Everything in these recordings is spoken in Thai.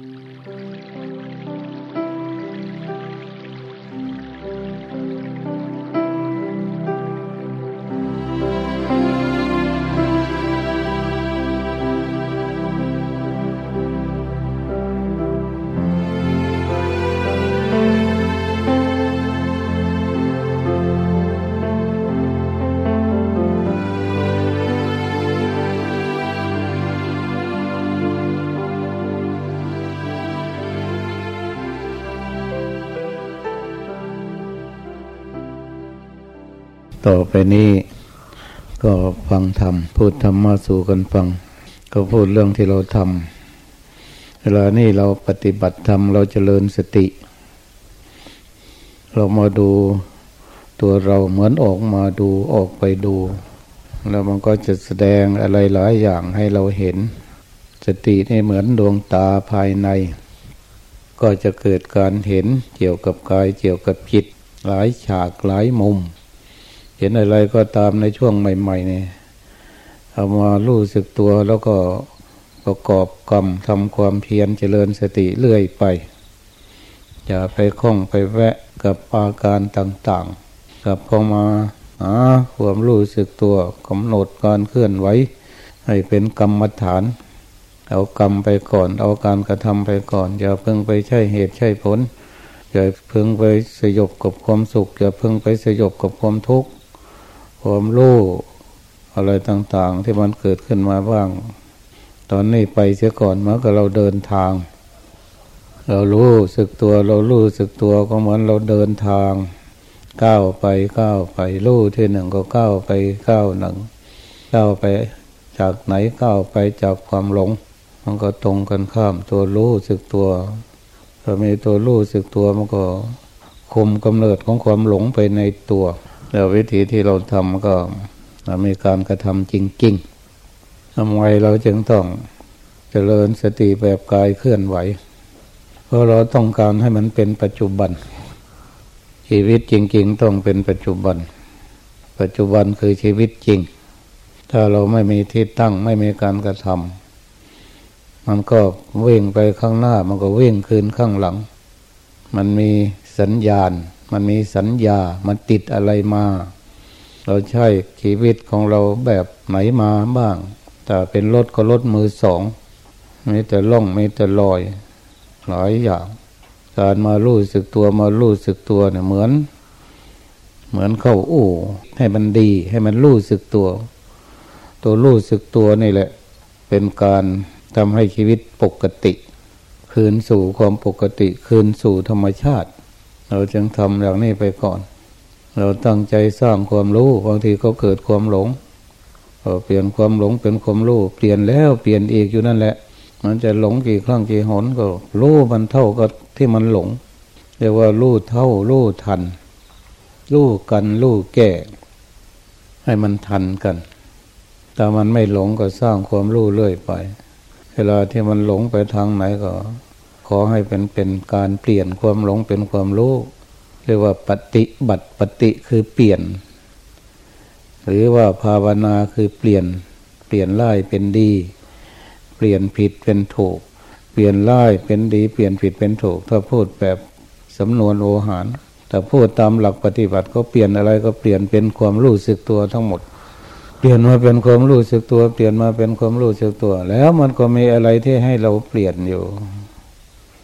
Música ต่อไปนี้ก็ฟังธรรมพูดธรรมมาสู่กันฟัง ก็พูดเรื่องที่เราทำเวลานี้เราปฏิบัติธรรมเราจเจริญสติ เรามาดูตัวเราเหมือนออกมาดูออกไปดู แล้วมันก็จะแสดงอะไรหลายอย่างให้เราเห็น สตินี่เหมือนดวงตาภายใน ก็จะเกิดการเห็นเกี่ยวกับกายเกี่ยวกับจิตหลายฉากหลายมุม เห็นอะไรก็ตามในช่วงใหม่ๆเนี่ยเอามารู้สึกตัวแล้วก็ประกอบกรรมทำความเพียรเจริญสติเรื่อยไป อย่าไปคล้องไปแวะกับอาการต่างๆ กับพอมาหาความรู้สึกตัวกำหนดการเคลื่อนไหวให้เป็นกรรมฐาน เอากรรมไปก่อน เอาการกระทำไปก่อน อย่าเพิ่งไปใช่เหตุใช่ผลอย่าเพิ่งไปสยบกับความสุขอย่าเพิ่งไปสยบกับความทุกข์ ความรู้อะไรต่างๆ ที่มันเกิดขึ้นมาบ้าง ตอนนี้ไปเสียก่อนเมื่อกเราเดินทาง เรารู้สึกตัวเรารู้สึกตัวก็เหมือนเราเดินทางก้าวไปก้าวไปรู้ที่หนึ่งก็ก้าวไปก้าวหนึ่งก้าวไปจากไหนก้าวไปจากความหลง มันก็ตรงกันข้ามตัวรู้สึกตัวถ้ามีตัวรู้สึกตัวมันก็คุมกำเนิดของความหลงไปในตัว แล้ววิธีที่เราทำก็มีการกระทำจริงๆทำไมเราจึงต้องเจริญสติแบบกายเคลื่อนไหว เพราะเราต้องการให้มันเป็นปัจจุบัน ชีวิตจริง ๆ ต้องเป็นปัจจุบัน ปัจจุบันคือชีวิตจริง ถ้าเราไม่มีที่ตั้งไม่มีการกระทำมันก็วิ่งไปข้างหน้ามันก็วิ่งคืนข้างหลัง มันมีสัญญาณ มันมีสัญญา มันติดอะไรมา เราใช้ชีวิตของเราแบบไหนมาบ้าง แต่เป็นรถก็รถมือสอง มีแต่ล่องมีแต่ลอย หลายอย่าง การมาลู่สึกตัวมาลู่สึกตัวเนี่ยเหมือน เหมือนเข้าอู่ให้มันดี ให้มันลู่สึกตัว ตัวลู่สึกตัวนี่แหละ เป็นการทำให้ชีวิตปกติ คืนสู่ความปกติ คืนสู่ธรรมชาติ เราจึงทำอย่างนี้ไปก่อน เราตั้งใจสร้างความรู้บางทีก็เกิดความหลงเปลี่ยนความหลงเป็นความรู้เปลี่ยนแล้วเปลี่ยนอีกอยู่นั่นแหละ มันจะหลงกี่ครั้งกี่หนก็รู้มันเท่ากับที่มันหลงเรียกว่ารู้เท่ารู้ทันรู้กันรู้แก่ ให้มันทันกัน แต่มันไม่หลงก็สร้างความรู้เรื่อยไป เวลาที่มันหลงไปทางไหนก็ ขอให้เป็นเป็นการเปลี่ยนความหลงเป็นความรู้เรียกว่าปฏิบัติปฏิคือเปลี่ยน หรือว่าภาวนาคือเปลี่ยน เปลี่ยนร้ายเป็นดี เปลี่ยนผิดเป็นถูก เปลี่ยนร้ายเป็นดี เปลี่ยนผิดเป็นถูก ถ้าพูดแบบสำนวนโอหารแต่พูดตามหลักปฏิบัติก็เปลี่ยนอะไรก็เปลี่ยนเป็นความรู้สึกตัวทั้งหมด เปลี่ยนมาเป็นความรู้สึกตัว เปลี่ยนมาเป็นความรู้สึกตัว แล้วมันก็มีอะไรที่ให้เราเปลี่ยนอยู่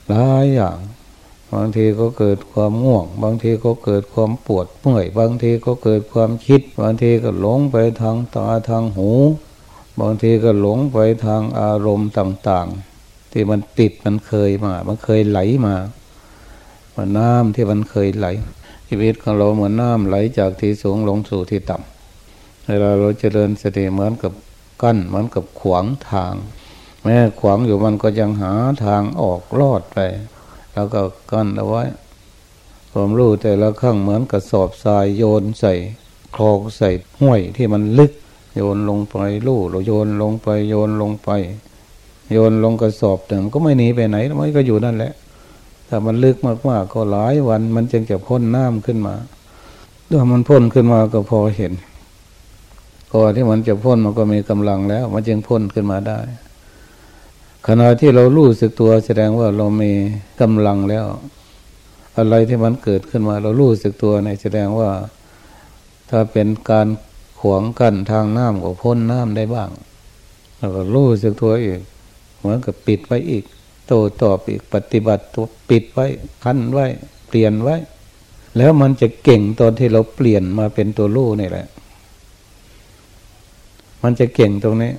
หลายอย่างบางทีก็เกิดความง่วง บางทีก็เกิดความปวดเมื่อย บางทีก็เกิดความคิด บางทีก็หลงไปทางตาทางหู บางทีก็หลงไปทางอารมณ์ต่างๆ ที่มันติดมันเคยมา มันเคยไหลมาเหมือนน้ำที่มันเคยไหล ชีวิตของเราเหมือนน้ำไหลจากที่สูงลงสู่ที่ต่ำเวลาเราเจริญสติเหมือนกับกั้นเหมือนกับขวางทาง แม้ขวางอยู่มันก็ยังหาทางออกรอดไป แล้วก็กั้นเอาไว้ผมรู้แต่ละครั้งเหมือนกระสอบทรายโยนใส่คลองใส่ห้วยที่มันลึก โยนลงไปลู่เราโยนลงไปโยนลงไป โยนลงกระสอบถึงก็ไม่หนีไปไหนมันก็อยู่นั่นแหละถ้ามันลึกมากๆก็หลายวันมันจึงจะพ่นน้ำขึ้นมาถ้ามันพ่นขึ้นมาก็พอเห็นก่อนที่มันจะพ่นมันก็มีกำลังแล้ว มันจึงพ่นขึ้นมาได้ ขณะที่เรารู้สึกตัวแสดงว่าเรามีกำลังแล้ว อะไรที่มันเกิดขึ้นมา เรารู้สึกตัวในแสดงว่า ถ้าเป็นการขวางกั้นทางน้ำก็พ้นน้ำได้บ้างแล้วก็รู้สึกตัวอีกเหมือนกับปิดไว้อีก โตตอบอีกปฏิบัติตัวปิดไว้คั้นไว้ เปลี่ยนไว้ แล้วมันจะเก่งตอนที่เราเปลี่ยนมาเป็นตัวรู้นี่แหละ มันจะเก่งตรงนี้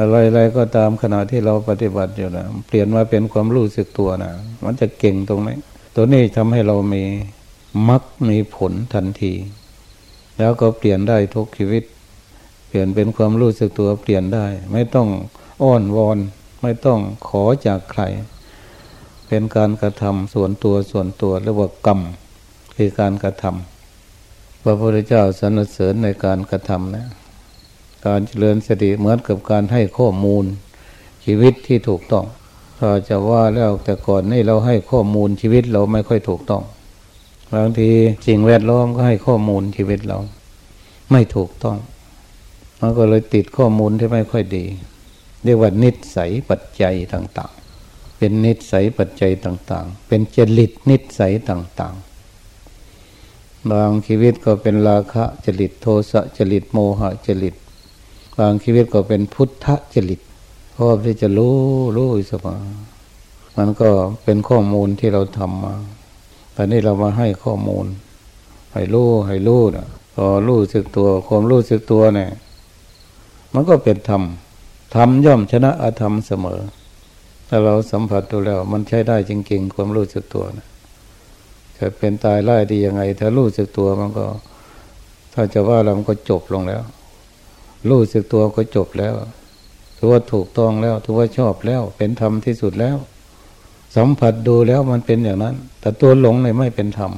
อะไรๆก็ตามขณะที่เราปฏิบัติอยู่นะเปลี่ยนมาเป็นความรู้สึกตัวนะมันจะเก่งตรงนี้ตัวนี้ทำให้เรามีมักมีผลทันที แล้วก็เปลี่ยนได้ทุกชีวิต เปลี่ยนเป็นความรู้สึกตัวเปลี่ยนได้ ไม่ต้องอ้อนวอน ไม่ต้องขอจากใคร เป็นการกระทำส่วนตัวส่วนตัวเรียกว่ากรรมคือการกระทำพระพุทธเจ้าสรรเสริญในการกระทำนะ การเจริญสติเหมือนกับการให้ข้อมูล ชีวิตที่ถูกต้องถ้าจะว่าแล้วแต่ก่อนนี่เราให้ข้อมูลชีวิตเราไม่ค่อยถูกต้องบางทีสิ่งแวดล้อมก็ให้ข้อมูลชีวิตเรา ไม่ถูกต้องมันก็เลยติดข้อมูลที่ไม่ค่อยดี เรียกว่านิสัยปัจจัยต่างๆ เป็นนิสัยปัจจัยต่างๆ เป็นจริตนิสัยต่างๆ บางชีวิตก็เป็นราคะจริตโทสะจริตโมหะจริต บางชีวิตก็เป็นพุทธจริตเพราะที่จะรู้รู้เสมอมันก็เป็นข้อมูลที่เราทำมาแตอนนี้เรามาให้ข้อมูล ให้รู้ให้รู้นะพอรู้สึกตัวความรู้สึกตัวเนี่ย มันก็เป็นธรรมธรรมย่อมชนะอธรรมเสมอ ถ้าเราสัมผัสดูแล้ว มันใช้ได้จริง ๆ ความรู้สึกตัวนะจะเป็นตายไล่ดียังไง ถ้ารู้สึกตัวมันก็ ถ้าจะว่าเรามันก็จบลงแล้ว รู้สึกตัวก็จบแล้วถือว่าถูกต้องแล้วถือว่าชอบแล้ว เป็นธรรมที่สุดแล้ว สัมผัสดูแล้วมันเป็นอย่างนั้น แต่ตัวหลงเนี่ยไม่เป็นธรรม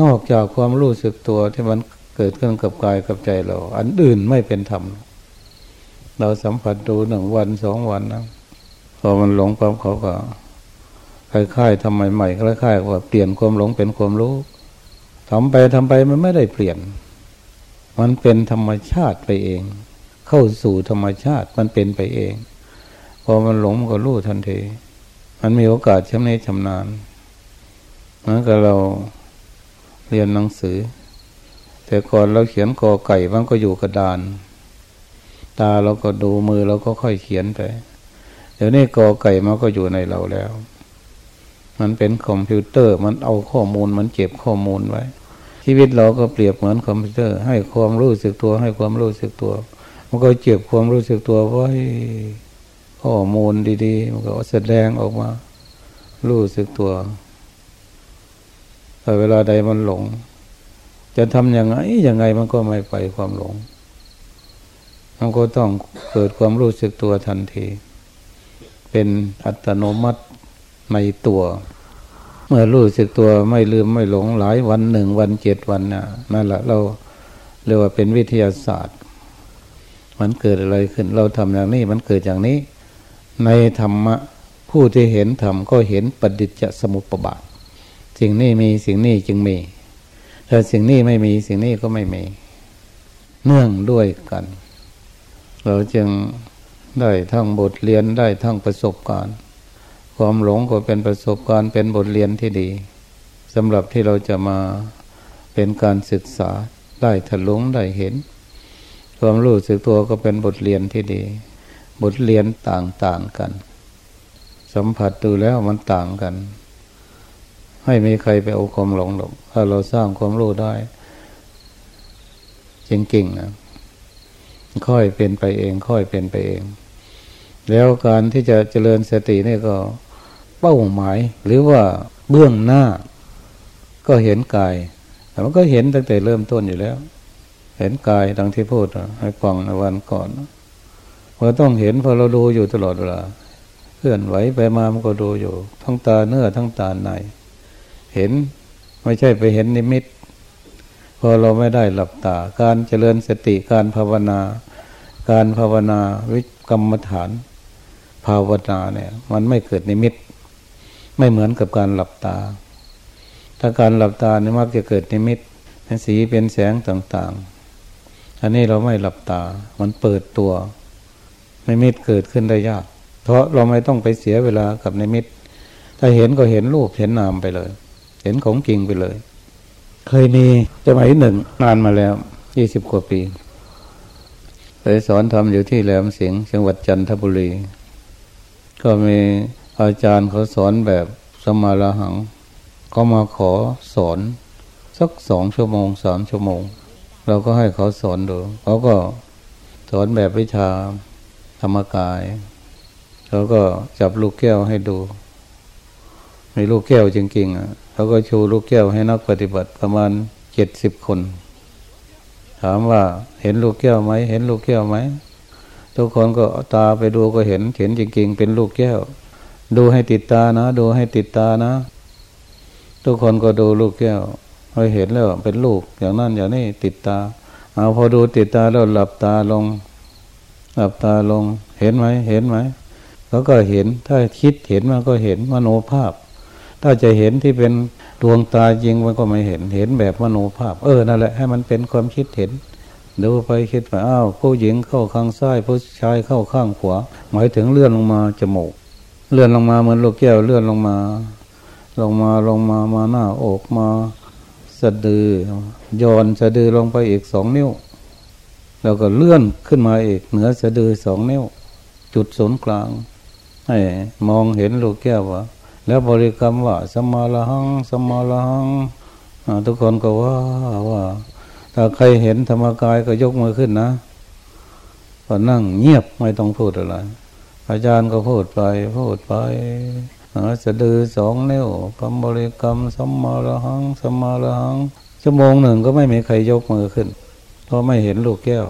นอกจากความรู้สึกตัวที่มันเกิดขึ้นกับกายกับใจเรา อันอื่นไม่เป็นธรรมเราสัมผัสดูหนึ่งวันสองวันนะพอมันหลงปั๊บเขาก็คล้ายๆทำใหม่ๆคล้ายๆว่าเปลี่ยนความหลงเป็นความรู้ทำไปทำไปมันไม่ได้เปลี่ยน มันเป็นธรรมชาติไปเอง เข้าสู่ธรรมชาติมันเป็นไปเอง พอมันหลงมันก็รู้ทันที มันมีโอกาสชำนิชำนาญเหมือนกับเราเรียนหนังสือ แต่ก่อนเราเขียนกอไก่มันก็อยู่กระดาน ตาเราก็ดูมือเราก็ค่อยเขียนไป เดี๋ยวนี้กอไก่มันก็อยู่ในเราแล้ว มันเป็นคอมพิวเตอร์มันเอาข้อมูลมันเก็บข้อมูลไว้ชีวิตเราก็เปรียบเหมือนคอมพิวเตอร์ ให้ความรู้สึกตัวให้ความรู้สึกตัว มันก็เก็บความรู้สึกตัวไว้ข้อมูลดีๆ มันก็แสดงออกมา รู้สึกตัวแต่เวลาใดมันหลง จะทำยังไงยังไงมันก็ไม่ไปความหลง มันก็ต้องเกิดความรู้สึกตัวทันที เป็นอัตโนมัติในตัว เมื่อรู้สึกตัวไม่ลืมไม่หลงหลายวันหนึ่งวันเจ็ดวันน่ะนั่นแหละเราเรียกว่าเป็นวิทยาศาสตร์ มันเกิดอะไรขึ้น เราทำอย่างนี้มันเกิดอย่างนี้ ในธรรมะผู้ที่เห็นธรรมก็เห็นปฏิจจสมุปบาท สิ่งนี้มีสิ่งนี้จึงมีถ้าสิ่งนี้ไม่มีสิ่งนี้ก็ไม่มี เนื่องด้วยกัน เราจึงได้ทั้งบทเรียนได้ทั้งประสบการณ์ ความหลงก็เป็นประสบการณ์เป็นบทเรียนที่ดีสำหรับที่เราจะมาเป็นการศึกษาได้ถลุงได้เห็น ความรู้สึกตัวก็เป็นบทเรียนที่ดี บทเรียนต่างๆกัน สัมผัสดูแล้วมันต่างกัน ให้มีใครไปเอาความหลงหรอกถ้าเราสร้างความรู้ได้จริงๆนะค่อยเป็นไปเอง ค่อยเป็นไปเอง แล้วการที่จะเจริญสตินี่ก็ เป้าหมาย หรือว่าเบื้องหน้า ก็เห็นกายแต่มันก็เห็นตั้งแต่เริ่มต้นอยู่แล้ว เห็นกายดังที่พูดให้ฟังในวันก่อนเราต้องเห็นพอเราดูอยู่ตลอดเวลาเคลื่อนไหวไปมามันก็ดูอยู่ ทั้งตาเนื้อทั้งตาใน เห็นไม่ใช่ไปเห็นนิมิต พอเราไม่ได้หลับตา การเจริญสติการภาวนา การภาวนาวิกรรมฐาน ภาวนาเนี่ย มันไม่เกิดนิมิต ไม่เหมือนกับการหลับตา ถ้าการหลับตาเนี่ยมักจะเกิดนิมิตเป็นสีเป็นแสงต่างๆ อันนี้เราไม่หลับตา มันเปิดตัวไม่มิดเกิดขึ้นได้ยาก เพราะเราไม่ต้องไปเสียเวลากับในมิตถ้าเห็นก็เห็นรูปเห็นนามไปเลย เห็นของจริงไปเลย เคยมีสมัยหนึ่งนานมาแล้วยี่สิบกว่าปีเคยสอนทำอยู่ที่แหลมเสียงจังหวัดจันทบุรี ก็มีอาจารย์เขาสอนแบบสมาลาหังเขามาขอสอนสักสองชั่วโมงสามชั่วโมง เราก็ให้เขาสอนดูเขาก็สอนแบบวิชาธรรมกายเขาก็จับลูกแก้วให้ดูมีลูกแก้วจริงๆอะเขาก็ชูลูกแก้วให้นักปฏิบัติประมาณเจ็ดสิบคน ถามว่าเห็นลูกแก้วไหมเห็นลูกแก้วไหมทุกคนก็ตาไปดูก็เห็นเห็นจริง ๆ เป็นลูกแก้ว ดูให้ติดตานะ ดูให้ติดตานะ ทุกคนก็ดูลูกแก้ว พอเห็นแล้วเป็นลูกอย่างนั้นอย่างนี้ติดตา เอาพอดูติดตาแล้วหลับตาลง หลับตาลง เห็นไหมเห็นไหมเขาก็เห็นถ้าคิดเห็นมันก็เห็นมโนภาพ ถ้าจะเห็นที่เป็นดวงตาจริงมันก็ไม่เห็นเห็นแบบมโนภาพ เออนั่นแหละให้มันเป็นความคิดเห็นดูไปคิดไปอ้าวผู้หญิงเข้าข้างซ้ายผู้ชายเข้าข้างขวาหมายถึงเลื่อนลงมาจมูก เลื่อนลงมาเหมือนลูกแก้วเลื่อนลงมา ลงมาลงมามาหน้าอกมา สะดือย่อนสะดือลงไปอีกสองนิ้ว แล้วก็เลื่อนขึ้นมาอีกเหนือสะดือสองนิ้ว จุดศูนย์กลาง ให้มองเห็นลูกแก้วว่าแล้วบริกรรมว่าสมาละหังสมาละหังทุกคนก็ว่าว่า ถ้าใครเห็นธรรมกายก็ยกมือขึ้นนะก็นั่งเงียบไม่ต้องพูดอะไรอาจารย์ก็พูดไปพูดไป จะดือสองนิ้วคำบริกรรมสัมมาละหังสัมมาละหัง ชั่วโมงหนึ่งก็ไม่มีใครยกมือขึ้น เพราะไม่เห็นลูกแก้ว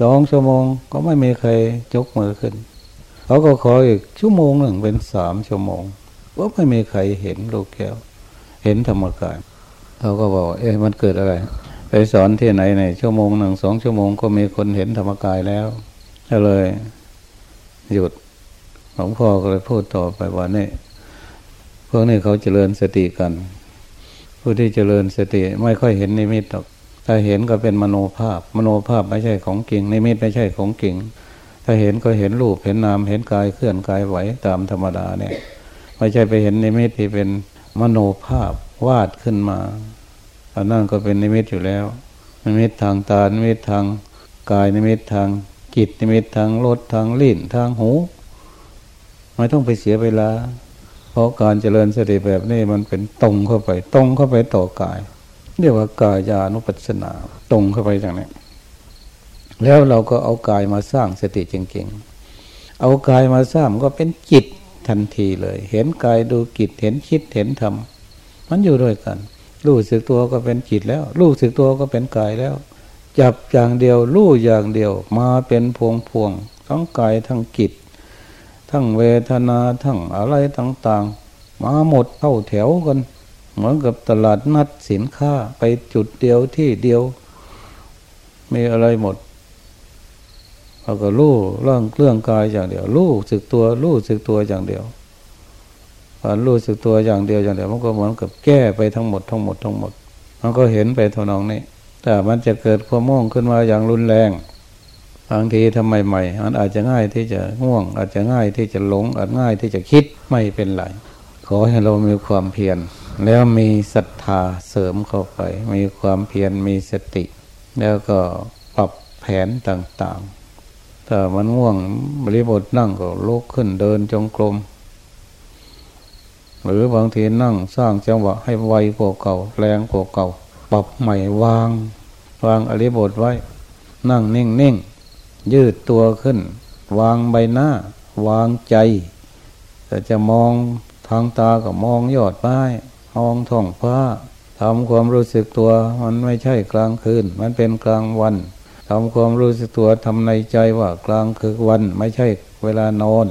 สองชั่วโมงก็ไม่มีใครยกมือขึ้นเขาก็ขออีกชั่วโมงหนึ่งเป็นสามชั่วโมงก็ไม่มีใครเห็นลูกแก้ว เห็นธรรมกายเขาก็บอก เอ๊ะมันเกิดอะไร ไปสอนที่ไหนในชั่วโมงหนึ่งสองชั่วโมงก็มีคนเห็นธรรมกายแล้วก็เลย หยุด หลวงพ่อก็เลยพูดต่อไปว่านี่พวกนี้เขาเจริญสติกัน ผู้ที่เจริญสติไม่ค่อยเห็นนิมิตหรอกถ้าเห็นก็เป็นมโนภาพ มโนภาพไม่ใช่ของจริงนิมิตไม่ใช่ของจริง ถ้าเห็นก็เห็นรูปเห็นนามเห็นกายเคลื่อนกายไหวตามธรรมดาเนี่ย ไม่ใช่ไปเห็นนิมิตที่เป็นมโนภาพวาดขึ้นมาอันนั่นก็เป็นนิมิตอยู่แล้วนิมิตทางตานิมิตทางกายนิมิตทางจิตนิมิตทางรสทางลิ้นทางหู ไม่ต้องไปเสียเวลา เพราะการเจริญสติแบบนี้มันเป็นตรงเข้าไป ตรงเข้าไปต่อกาย เรียกว่ากายานุปัสสนา ตรงเข้าไปอย่างนี้แล้วเราก็เอากายมาสร้างสติจริงๆ เอากายมาสร้างก็เป็นจิตทันทีเลย เห็นกายดูจิตเห็นคิดเห็นธรรมมันอยู่ด้วยกัน รู้สึกตัวก็เป็นจิตแล้ว รู้สึกตัวก็เป็นกายแล้ว จับอย่างเดียว รู้อย่างเดียว มาเป็นพวงพวงทั้งกายทั้งจิต ทั้งเวทนาทั้งอะไรต่างๆ มาหมดเข้าแถวกัน เหมือนกับตลาดนัดสินค้าไปจุดเดียวที่เดียว มีอะไรหมดเราก็รู้เรื่องเรื่องกายอย่างเดียวรู้สึกตัวรู้สึกตัวอย่างเดียวการรู้สึกตัวอย่างเดียวอย่างเดียวมันก็เหมือนกับแก้ไปทั้งหมดทั้งหมดทั้งหมดมันก็เห็นไปทนองนี้แต่มันจะเกิดความม่งขึ้นมาอย่างรุนแรง บางทีทำไมใหม่มันอาจจะง่ายที่จะง่วง อาจจะง่ายที่จะหลง อาจง่ายที่จะคิดไม่เป็นไรขอให้เรามีความเพียรแล้วมีศรัทธาเสริมเข้าไป มีความเพียรมีสติ แล้วก็ปรับแผนต่างๆถ้ามันง่วงบริบทนั่งก็ลุกขึ้นเดินจงกรมหรือบางทีนั่งสร้างจังหวะให้ไวกว่าเก่าแรงกว่าเก่า ปรับใหม่วาง วางอริบทไว้ นั่งนิ่งนิ่ง ยืดตัวขึ้น วางใบหน้า วางใจแต่จะมองทางตาก็มองยอดไม้มองท้องฟ้าทำความรู้สึกตัว มันไม่ใช่กลางคืน มันเป็นกลางวันทำความรู้สึกตัวทำในใจว่ากลางคือวันไม่ใช่เวลานอน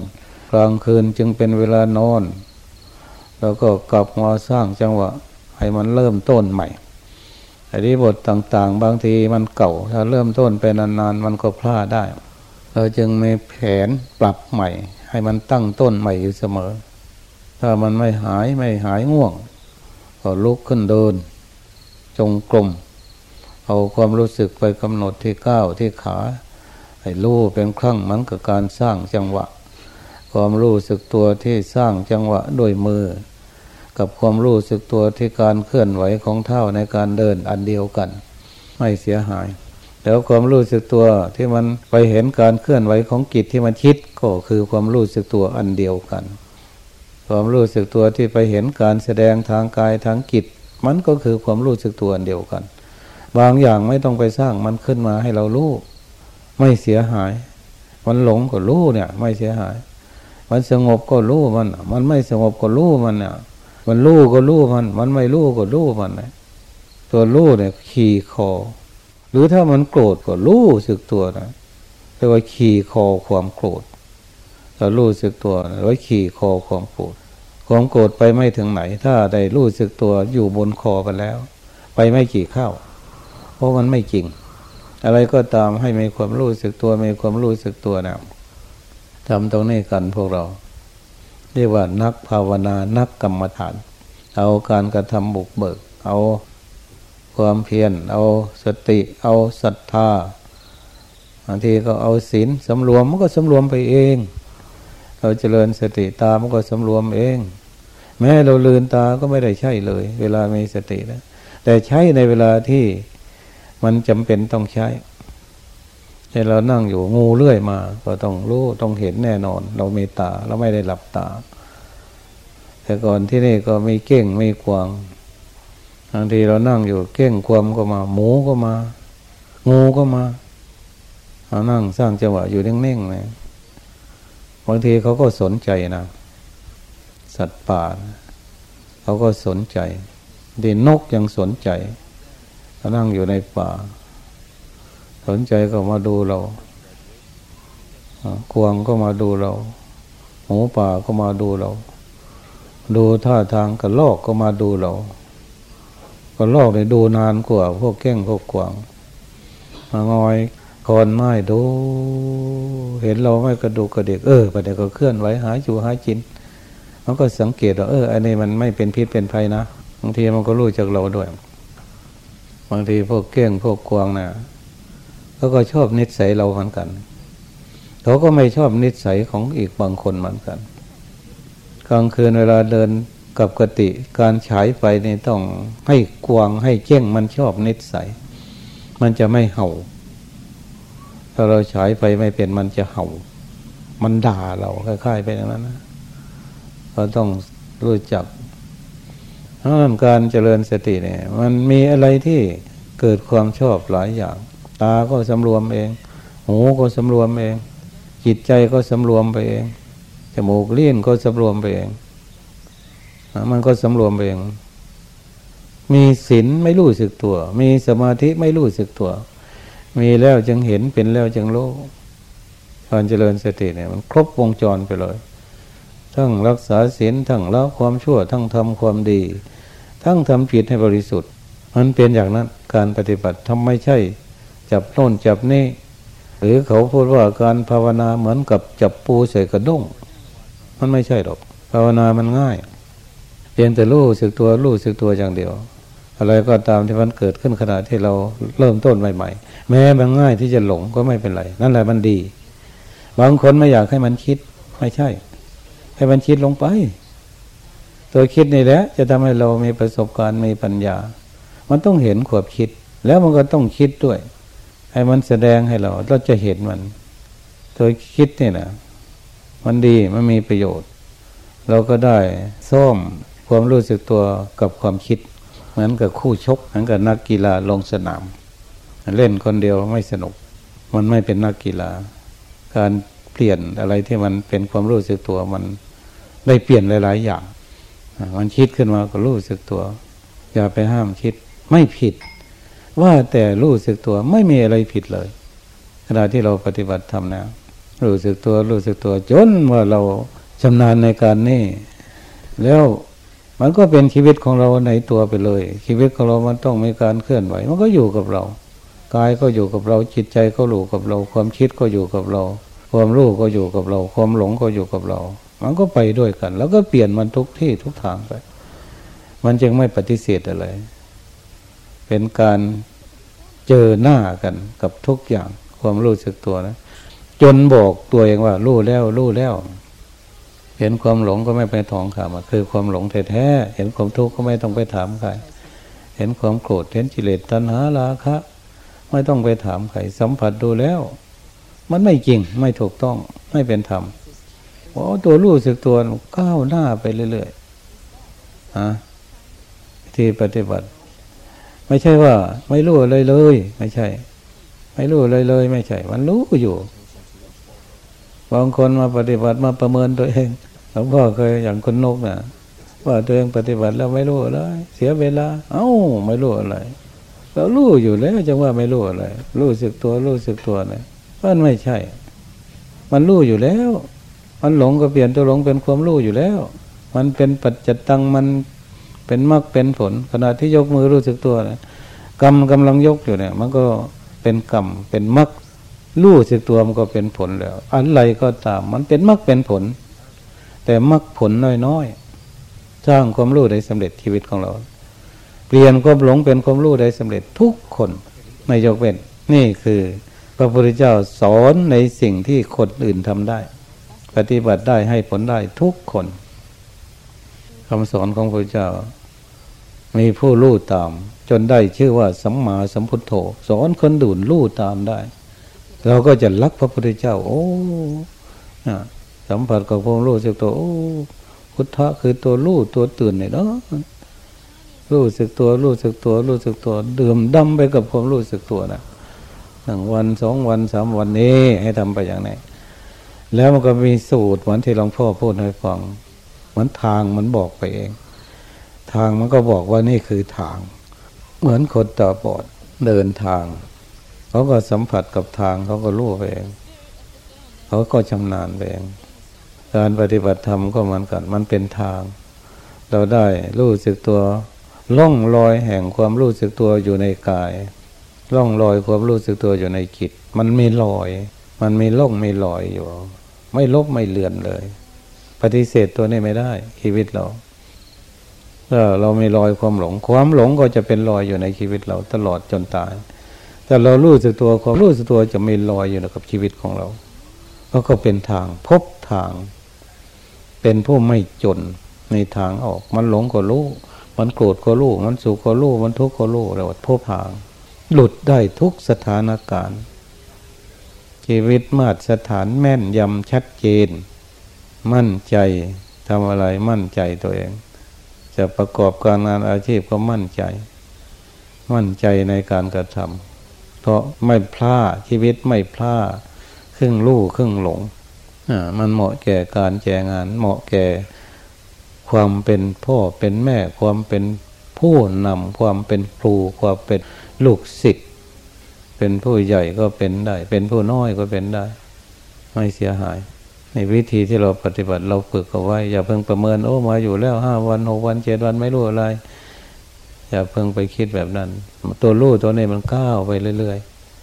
กลางคืนจึงเป็นเวลานอน แล้วก็กลับมาสร้างจังหวะให้มันเริ่มต้นใหม่ อันนี้บทต่างๆ บางทีมันเก่า ถ้าเริ่มต้นไปนานๆ มันก็พลาดได้ เราจึงมีแผนปรับใหม่ ให้มันตั้งต้นใหม่อยู่เสมอ ถ้ามันไม่หายไม่หายง่วง ก็ลุกขึ้นเดิน จงกรมเอาความรู้สึกไปกำหนดที่ก้าวที่ขาให้รู้เป็นครั้งมันกับการสร้างจังหวะคความรู้สึกตัวที่สร้างจังหวะด้วยมือ กับความรู้สึกตัวที่การเคลื่อนไหวของเท้าในการเดินอันเดียวกัน ไม่เสียหาย แล้วความรู้สึกตัวที่มันไปเห็นการเคลื่อนไหวของจิตที่มันคิดก็คือความรู้สึกตัวอันเดียวกัน ความรู้สึกตัวที่ไปเห็นการแสดงทางกายทางจิตมันก็คือความรู้สึกตัวอันเดียวกัน บางอย่างไม่ต้องไปสร้างมันขึ้นมาให้เรารู้ไม่เสียหาย มันหลงก็รู้เนี่ย ไม่เสียหาย มันสงบก็รู้มัน มันไม่สงบก็รู้มันเนี่ย มันรู้ก็รู้มัน มันไม่รู้ก็รู้มันนะตัวรู้เนี่ยขี่คอ หรือถ้ามันโกรธก็รู้สึกตัวนะเรียกว่าขี่คอความโกรธเรารู้สึกตัวไว้ขี่คอความโกรธความโกรธไปไม่ถึงไหน ถ้าได้รู้สึกตัวอยู่บนคอไปแล้ว ไปไม่กี่ข้าวเพราะมันไม่จริง อะไรก็ตามให้มีความรู้สึกตัวมีความรู้สึกตัวนะทำตรงนี้กันพวกเรา เรียกว่านักภาวนานักกรรมฐาน เอาการกระทำบุกเบิก เอาความเพียรเอาสติเอาศรัทธาบางทีก็เอาศีลสำรวมมันก็สำรวมไปเอง เราเจริญสติตามันก็สำรวมเอง แม้เราลืนตาก็ไม่ได้ใช่เลย เวลามีสตินะแต่ใช้ในเวลาที่มันจำเป็นต้องใช้ แต่เรานั่งอยู่งูเลื่อยมา ก็ต้องรู้ต้องเห็นแน่นอน เรามีตาเราไม่ได้หลับตา แต่ก่อนที่นี่ก็มีเก่งไมีกวางบางทีเรานั่งอยู่เก้งความก็มา หมูก็มา งูก็มาเรานั่งสร้างจังหวะอยู่เน่งๆเลยบางทีเขาก็สนใจนะสัตว์ป่าเขาก็สนใจดีนกยังสนใจเรานั่งอยู่ในป่า สนใจก็มาดูเรากวางก็มาดูเราหมูป่าก็มาดูเรา ดูท่าทางกระลอกก็มาดูเราก็ลอกเลยดูนานกว่า พวกแก้งพวกกวางมางอยคอนไม้ดู เห็นเราไม่กระดูกกระเด็กเออประเดี๋ยวก็เคลื่อนไหวหาอยู่หาจินมันก็สังเกตว่าเอออันนี้มันไม่เป็นพิษเป็นภัยนะบางทีมันก็รู้จากเราด้วย บางทีพวกเก้งพวกกวางนะ่ะ เขาก็ชอบนิสัยเราเหมือนกัน เขาก็ไม่ชอบนิสัยของอีกบางคนเหมือนกัน กลางคืนเวลาเดินกับกติการฉายไฟนี่ต้องให้กวางให้เจ้งมันชอบนิสัย มันจะไม่เห่า ถ้าเราฉายไฟไม่เป็นมันจะเห่า มันด่าเราคล้ายๆไปอย่างนั้นนะเราต้องรู้จักเพราะการเจริญสติเนี่ย มันมีอะไรที่เกิดความชอบหลายอย่าง ตาก็สำรวมเอง หูก็สำรวมเอง จิตใจก็สำรวมไปเอง จมูกเลี้ยนก็สำรวมไปเอง มันก็สำรวมเอง มีศีลไม่รู้สึกตัว มีสมาธิไม่รู้สึกตัว มีแล้วจึงเห็นเป็นแล้วจึงรู้การเจริญสติเนี่ยมันครบวงจรไปเลย ทั้งรักษาศีลทั้งละความชั่ว ทั้งทำความดี ทั้งทำผิดให้บริสุทธิ์ มันเป็นอย่างนั้นการปฏิบัติทำไม่ใช่ จับโน่นจับนี่หรือเขาพูดว่าการภาวนาเหมือนกับจับปูใส่กระด้ง มันไม่ใช่หรอก ภาวนามันง่าย เพียงแต่รู้สึกตัวรู้สึกตัวอย่างเดียว อะไรก็ตามที่มันเกิดขึ้นขณะที่เราเริ่มต้นใหม่ ๆ แม้มันง่ายที่จะหลงก็ไม่เป็นไร นั่นแหละมันดี บางคนไม่อยากให้มันคิดไม่ใช่ ให้มันคิดลงไป ตัวคิดนี่แหละจะทำให้เรามีประสบการณ์มีปัญญา มันต้องเห็นขวบคิด แล้วมันก็ต้องคิดด้วย ให้มันแสดงให้เรา เราจะเห็นมันตัวคิดนี่นะมันดีมันมีประโยชน์ เราก็ได้ส้มความรู้สึกตัวกับความคิด เหมือนกับคู่ชกเหมือนกับนักกีฬาลงสนาม เล่นคนเดียวไม่สนุก มันไม่เป็นนักกีฬา การเปลี่ยนอะไรที่มันเป็นความรู้สึกตัวมันได้เปลี่ยนหลาย ๆ อย่าง มันคิดขึ้นมาก็รู้สึกตัว อย่าไปห้ามคิดไม่ผิด ว่าแต่รู้สึกตัวไม่มีอะไรผิดเลยขณะที่เราปฏิบัติทำนะรู้สึกตัวรู้สึกตัวจนว่าเราชำนาญในการนี่แล้วมันก็เป็นชีวิตของเราในตัวไปเลย ชีวิตของเรามันต้องมีการเคลื่อนไหว มันก็อยู่กับเรากายก็อยู่กับเราจิตใจก็อยู่กับเรา ความคิดก็อยู่กับเรา ความรู้ก็อยู่กับเรา ความหลงก็อยู่กับเรา มันก็ไปด้วยกัน แล้วก็เปลี่ยนมันทุกที่ทุกทางไป มันจึงไม่ปฏิเสธอะไร เป็นการเจอหน้ากันกับทุกอย่างความรู้สึกตัวนะ จนบอกตัวเองว่า รู้แล้วรู้แล้ว เห็นความหลงก็ไม่ไปทองขามาคือความหลงแท้ๆเห็นความทุกข์ก็ไม่ต้องไปถามใครเห็นความโกรธเห็นจิเลตตัณหาราคะ ไม่ต้องไปถามใครสัมผัสดูแล้ว มันไม่จริงไม่ถูกต้องไม่เป็นธรรมโอ้ตัวรู้สึกตัวก้าวหน้าไปเรื่อยๆฮะที่ปฏิบัติ ไม่ใช่ว่า ไม่รู้เลยเลย ไม่ใช่ ไม่รู้เลยเลย ไม่ใช่ มันรู้อยู่บางคนมาปฏิบัติมาประเมินตัวเองหลวงพ่อเคยอย่างคนนกนะ่ะ ว่าตัวเองปฏิบัติแล้วไม่รู้อะไรเสียเวลา เอ้าไม่รู้อะไรเรารู้อยู่แล้วจังว่าไม่รู้อะไรรู้สึกตัวรู้สึกตัวเนะมันไม่ใช่ มันรู้อยู่แล้ว มันหลงก็เปลี่ยนตัวหลงเป็นความรู้อยู่แล้ว มันเป็นปัจจตังมัน เป็นมรรคเป็นผล ขณะที่ยกมือรู้สึกตัวนะกรรมกำลังยกอยู่เนี่ย มันก็เป็นกรรมเป็นมรรครู้สึกตัวมันก็เป็นผลแล้ว อะไรก็ตาม มันเป็นมรรคเป็นผล แต่มรรคผลน้อยๆสร้างความรู้ได้สำเร็จชีวิตของเรา เปลี่ยนความหลงเป็นความรู้ได้สำเร็จทุกคนไม่ยกเว้นนี่คือพระพุทธเจ้าสอนในสิ่งที่คนอื่นทำได้ ปฏิบัติได้ให้ผลได้ทุกคน คำสอนของพระเจ้า มีผู้รู้ตาม จนได้ชื่อว่าสัมมาสัมพุทโธสอนคนดูนรู้ตามได้ เราก็จะรักพระพุทธเจ้า โอ้สัมผัสกับพระรู้สึกตัวโอ้พุทธะคือตัวรู้ตัวตื่นเนี่ยเนาะรู้สึกตัวรู้สึกตัวรู้สึกตัวดื่มดำไปกับความรู้สึกตัวนะหนึ่งวันสองวันสามวันนี้ให้ทำไปอย่างนี้แล้วมันก็มีสูตรเหมือนที่หลวงพ่อพูดให้ฟัง เหมือนทางมันบอกไปเอง ทางมันก็บอกว่านี่คือทาง เหมือนคนตาบอดเดินทาง เขาก็สัมผัสกับทางเขาก็รู้ไปเอง เขาก็ชำนาญไปเองการปฏิบัติธรรมก็เหมือนกัน มันเป็นทาง เราได้รู้สึกตัวล่องลอยแห่งความรู้สึกตัวอยู่ในกาย ล่องลอยความรู้สึกตัวอยู่ในจิต มันมีลอย มันมีล่องมีลอยอยู่ ไม่ลบไม่เลือนเลย ปฏิเสธตัวนี้ไม่ได้ ชีวิตเราถ้าเราไม่ลอยความหลง ความหลงก็จะเป็นลอยอยู่ในชีวิตเราตลอดจนตาย แต่เรารู้สึกตัวความรู้สึกตัวจะไม่ลอยอยู่กับชีวิตของเราเราก็เป็นทางพบทาง เป็นผู้ไม่จนในทางออก มันหลงก็รู้มันโกรธก็รู้มันสุขก็รู้มันทุกข์ก็รู้เราพบทาง หลุดได้ทุกสถานการณ์ชีวิตมาตรสถานแม่นยำชัดเจน มั่นใจทำอะไรมั่นใจตัวเอง จะประกอบการงานอาชีพก็มั่นใจ มั่นใจในการกระทำเพราะไม่พลาดชีวิตไม่พลาดครึ่งลู่ครึ่งหลงมันเหมาะแก่การแจงาน เหมาะแก่ความเป็นพ่อเป็นแม่ความเป็นผู้นำความเป็นครูความเป็นลูกศิษย์เป็นผู้ใหญ่ก็เป็นได้ เป็นผู้น้อยก็เป็นได้ ไม่เสียหาย ในวิธีที่เราปฏิบัติเราฝึกเอาไว้ อย่าเพิ่งประเมินโอ้มาอยู่แล้วห้าวันหกวันเจ็ดวันไม่รู้อะไร อย่าเพิ่งไปคิดแบบนั้น ตัวรู้ตัวนี้มันก้าวไปเรื่อย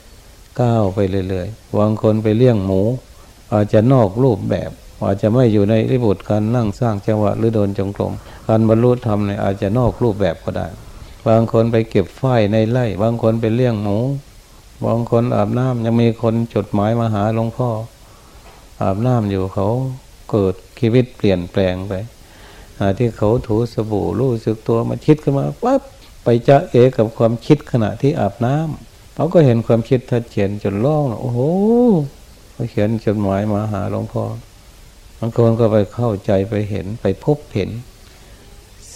ๆก้าวไปเรื่อยๆบางคนไปเลี้ยงหมู อาจจะนอกรูปแบบอาจจะไม่อยู่ในริบทการนั่งสร้างจังหวะหรือเดินจงกรมการบรรลุธรรมเนี่ยอาจจะนอกรูปแบบก็ได้ บางคนไปเก็บฝ้ายในไร่ บางคนไปเลี้ยงหมู บางคนอาบน้ำยังมีคนจดหมายมาหาหลวงพ่อ อาบน้ำอยู่เขาเกิดชีวิตเปลี่ยนแปลงไปที่เขาถูสบู่รู้สึกตัวมาคิดขึ้นมาปั๊บไปจะเอกับความคิดขณะที่อาบน้ำเขาก็เห็นความคิดทัดเจนจนร้องโอ้โหเขาเขียนจดหมายมาหาหลวงพ่อบางคนก็ไปเข้าใจไปเห็นไปพบเห็น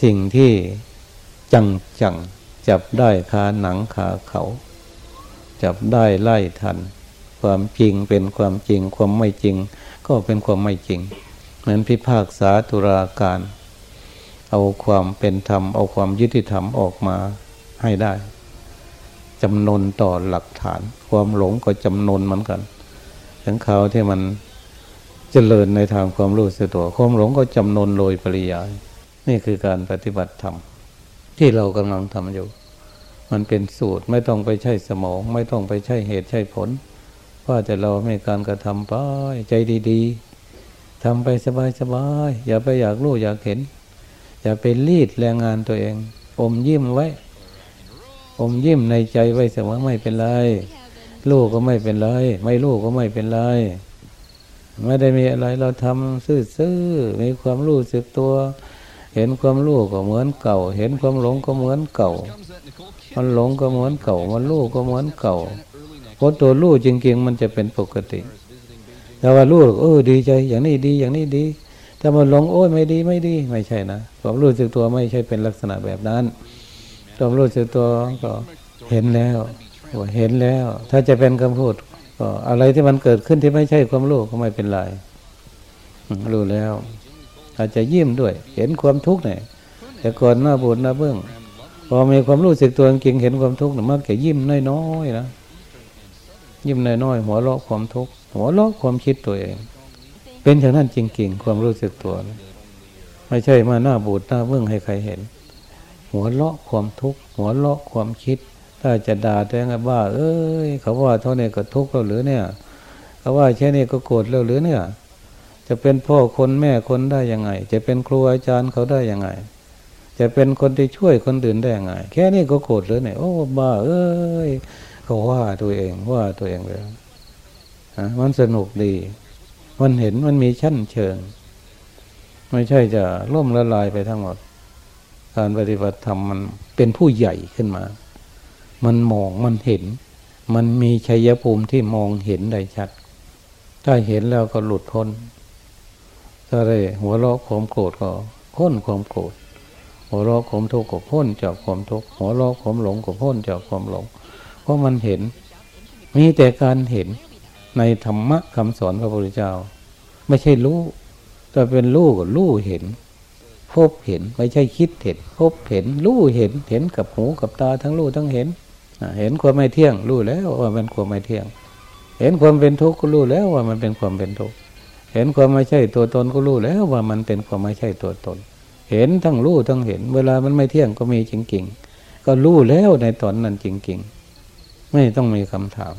สิ่งที่จังจังจับได้คาหนังขาเขา จับได้ไล่ทัน ความจริง เป็นความจริง ความไม่จริง ก็เป็นความไม่จริงเหมือนพิพากษาตุลาการ เอาความเป็นธรรม เอาความยุติธรรมออกมาให้ได้จำนนต่อหลักฐาน ความหลงก็จำนนเหมือนกันถึงเขาที่มันเจริญในทางความรู้สึกตัวความหลงก็จำนนโดยปริยาย นี่คือการปฏิบัติธรรมที่เรากำลังทำอยู่ มันเป็นสูตรไม่ต้องไปใช้สมอง ไม่ต้องไปใช้เหตุใช้ผล ว่าแต่เราไม่การกระทำไปใจดีๆทำไปสบายๆอย่าไปอยากรู้อยากเห็น อย่าไปรีดแรงงานตัวเอง อมยิ้มไว้ อมยิ้มในใจไว้เสมอไม่เป็นไรลูกก็ไม่เป็นไร ไม่ลูกก็ไม่เป็นไร ไม่ได้มีอะไรเราทำซื่อๆมีความรู้สึกตัว เห็นความรู้ก็เหมือนเก่า เห็นความหลงก็เหมือนเก่า มันหลงก็เหมือนเก่า มันรู้ก็เหมือนเก่า พราะตัวรู้จริงๆ มันจะเป็นปกติ แต่ว่ารู้เออดีใจ อย่างนี้ดี อย่างนี้ดีถ้ามันหลงโอ้ยไม่ดีไม่ดี ไม่ใช่นะความรู้สึกตัวไม่ใช่เป็นลักษณะแบบนั้นความรู้สึกตัวก็เห็นแล้วเห็นแล้ว ถ้าจะเป็นคำพูดก็อะไรที่มันเกิดขึ้นที่ไม่ใช่ความรู้ก็ไม่เป็นไรรู้แล้ว อาจจะยิ้มด้วย เห็นความทุกข์เนี่ยแต่ก่อนหน้าบุญหน้าเบื้องพอมีความรู้สึกตัวจริงเห็นความทุกข์เนี่ยมักจะยิ้มน้อยๆนะ ยิ้มน้อยๆหัวเราะความทุกข์หัวเราะความคิดตัวเอง เป็นอย่างนั้นจริงๆ ความรู้สึกตัวไม่ใช่มาหน้าบูดหน้าเบื้องให้ใครเห็น หัวเราะความทุกข์หัวเราะความคิด ถ้าจะด่าแต่งบ้าเอ้ย เขาว่าเท่านี้ก็ทุกข์แล้วหรือเนี่ย เขาว่าแค่นี้ก็โกรธแล้วหรือเนี่ย จะเป็นพ่อคนแม่คนได้ยังไง จะเป็นครูอาจารย์เขาได้ยังไงจะเป็นคนที่ช่วยคนอื่นได้ยังไง แค่นี้ก็โกรธเลยเนี่ยโอ้บ้าเอ้ย เขาว่าตัวเองว่าตัวเองเลยมันสนุกดี มันเห็นมันมีชั้นเชิง ไม่ใช่จะล่มละลายไปทั้งหมด การปฏิบัติธรรมมันเป็นผู้ใหญ่ขึ้นมา มันมองมันเห็น มันมีชัยภูมิที่มองเห็นได้ชัด ถ้าเห็นแล้วก็หลุดพ้น ถ้าได้หัวเราะความโกรธก็พ้นความโกรธหัวเราะความทุกข์ก็พ้นจากความทุกข์หัวเราะความหลงก็พ้นจากความหลง เพราะมันเห็น มีแต่การเห็นในธรรมะคำสอนพระพุทธเจ้า ไม่ใช่รู้ แต่เป็นรู้ก็รู้เห็น พบเห็นไม่ใช่คิดเห็น พบเห็นรู้เห็นเห็นกับหูกับตาทั้งรู้ทั้งเห็นเห็นความไม่เที่ยงรู้แล้วว่ามันความไม่เที่ยง เห็นความเป็นทุกข์ก็รู้แล้วว่ามันเป็นความเป็นทุกข์เห็นความไม่ใช่ตัวตนก็รู้แล้วว่ามันเป็นความไม่ใช่ตัวตน เห็นทั้งรู้ทั้งเห็น เวลามันไม่เที่ยงก็มีจริงๆก็รู้แล้วในตอนนั้นจริงๆ ไม่ต้องมีคำถาม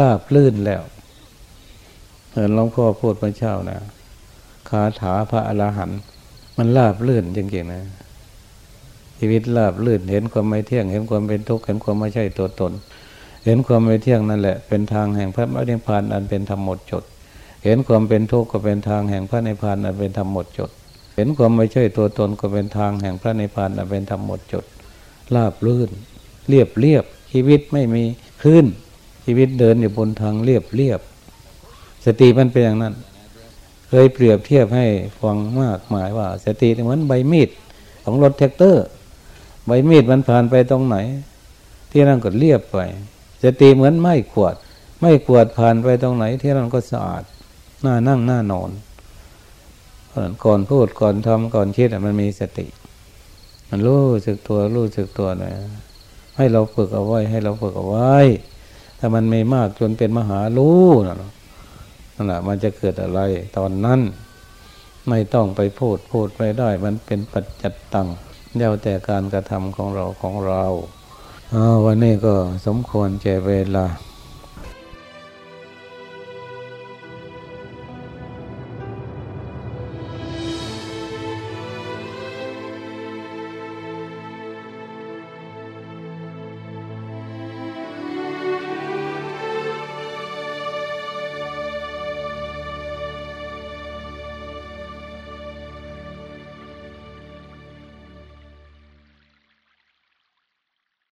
ลาบลื่นแล้วเห็นหลวงพ่อพูดพระเช้านะคาถาพระอรหันต์มันลาบลื่นจริงๆนะ ชีวิตราบลื่นเห็นความไม่เที่ยง เห็นความเป็นทุกข์เห็นความไม่ใช่ตัวตน เห็นความไม่เที่ยงนั่นแหละ เป็นทางแห่งพระนิพพานอันเป็นธรรมหมดจด เห็นความเป็นทุกข์ก็เป็นทางแห่งพระนิพพานอันเป็นธรรมหมดจด เห็นความไม่ใช่ตัวตนก็เป็นทางแห่งพระนิพพานอันเป็นธรรมหมดจดราบลื่น เรียบเรียบชีวิตไม่มี ขึ้น ชีวิตเดินอยู่บนทางเรียบเรียบ สติมันเป็นอย่างนั้น เคยเปรียบเทียบให้ฟังมากหมายว่า สติเหมือนใบมีดของรถแท็กเตอร์ ใบมีดมันผ่านไปตรงไหน ที่นั่นก็เรียบไปจะตีเหมือนไม้ขวด ไม่ขวดผ่านไปตรงไหน ที่นั่นก็สะอาดหน้านั่งหน้านอนก่อนพูดก่อนทำก่อนคิดมันมีสติ มันรู้สึกตัวรู้สึกตัวนะ ให้เราฝึกเอาไว้ ให้เราฝึกเอาไว้ ถ้ามันไม่มากจนเป็นมหารู้นั่นแหละมันจะเกิดอะไรตอนนั้น ไม่ต้องไปพูดพูดไปได้ มันเป็นปัจจัตตังแล้วแต่การกระทำของเราของเราวันนี้ก็สมควรแก่เวลา